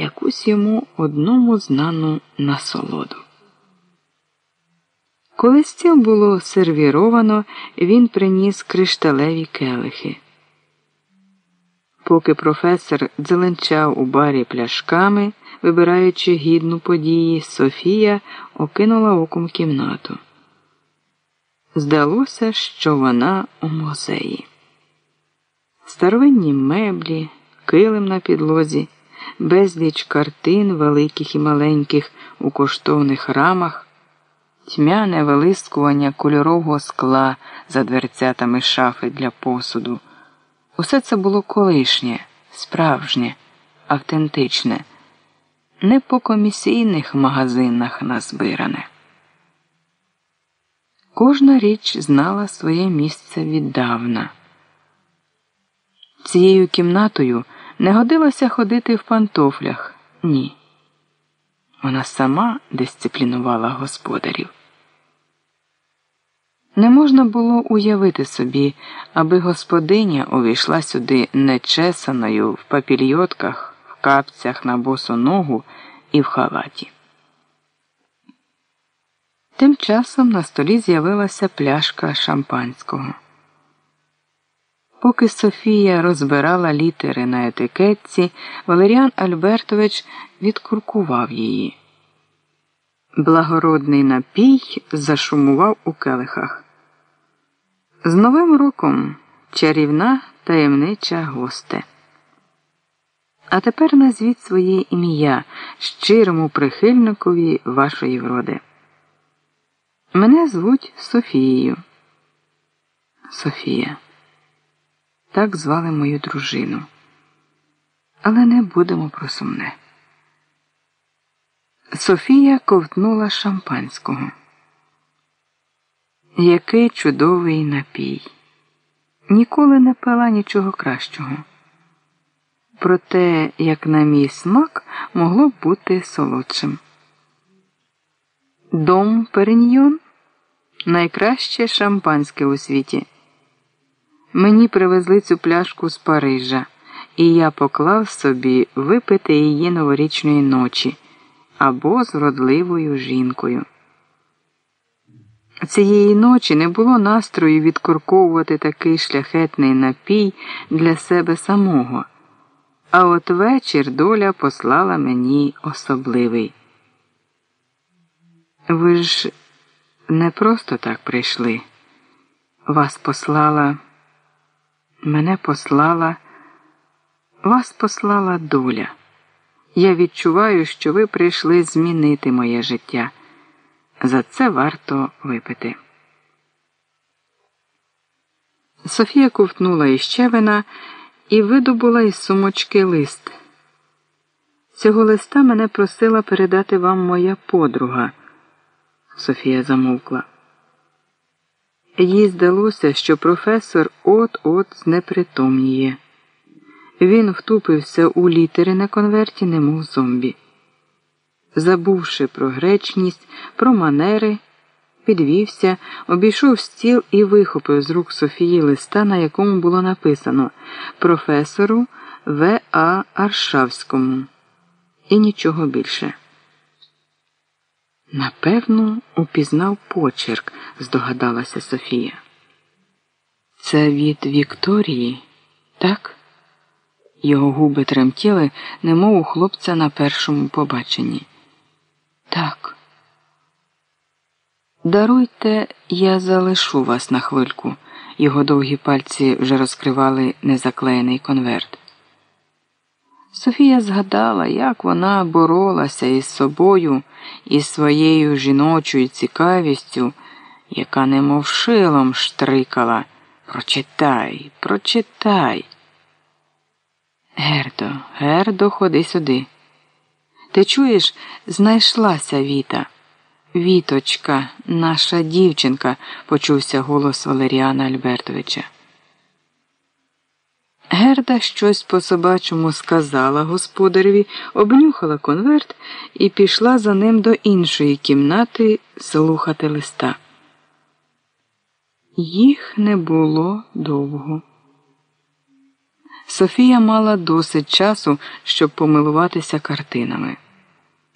якусь йому одному знану насолоду. Коли стіл було сервіровано, він приніс кришталеві келихи. Поки професор дзеленчав у барі пляшками, вибираючи гідну події, Софія окинула оком кімнату. Здалося, що вона у музеї. Старовинні меблі, килим на підлозі, безліч картин великих і маленьких у коштовних рамах, тьмяне вилискування кольорового скла за дверцятами шафи для посуду. Усе це було колишнє, справжнє, автентичне, не по комісійних магазинах назбиране. Кожна річ знала своє місце віддавна. Цією кімнатою не годилося ходити в пантофлях, ні. Вона сама дисциплінувала господарів. Не можна було уявити собі, аби господиня увійшла сюди нечесаною в папільйотках, в капцях на босу ногу і в халаті. Тим часом на столі з'явилася пляшка шампанського. Поки Софія розбирала літери на етикетці, Валеріан Альбертович відкуркував її. Благородний напій зашумував у келихах. З Новим роком чарівна таємнича госте. А тепер назвіть своє ім'я щирому прихильникові вашої вроди. Мене звуть Софією. Софія. Так звали мою дружину. Але не будемо про сумне. Софія ковтнула шампанського. Який чудовий напій. Ніколи не пила нічого кращого. Проте, як на мій смак, могло б бути солодшим. Дом Переньйон найкраще шампанське у світі. Мені привезли цю пляшку з Парижа, і я поклав собі випити її новорічної ночі або з родливою жінкою. Цієї ночі не було настрою відкорковувати такий шляхетний напій для себе самого, а от вечір доля послала мені особливий. Ви ж не просто так прийшли. Вас послала, мене послала, вас послала доля. Я відчуваю, що ви прийшли змінити моє життя. За це варто випити. Софія ковтнула іще вина і видобула із сумочки лист. Цього листа мене просила передати вам моя подруга. Софія замовкла. Їй здалося, що професор от-от знепритомніє. Він втупився у літери на конверті, немов зомбі. Забувши про гречність, про манери, підвівся, обійшов стіл і вихопив з рук Софії листа, на якому було написано професору В. А. Аршавському. І нічого більше. Напевно, упізнав почерк, здогадалася Софія. Це від Вікторії, так? Його губи тремтіли, немов у хлопця на першому побаченні. Так. Даруйте, я залишу вас на хвильку. Його довгі пальці вже розкривали незаклеєний конверт. Софія згадала, як вона боролася із собою і своєю жіночою цікавістю, яка немов шилом штрикала. Прочитай, прочитай. Гердо, Гердо, ходи сюди. Ти чуєш, знайшлася Віта. Віточка, наша дівчинка, почувся голос Валеріана Альбертовича. Герда щось по собачому сказала господареві, обнюхала конверт і пішла за ним до іншої кімнати слухати листа. Їх не було довго. Софія мала досить часу, щоб помилуватися картинами.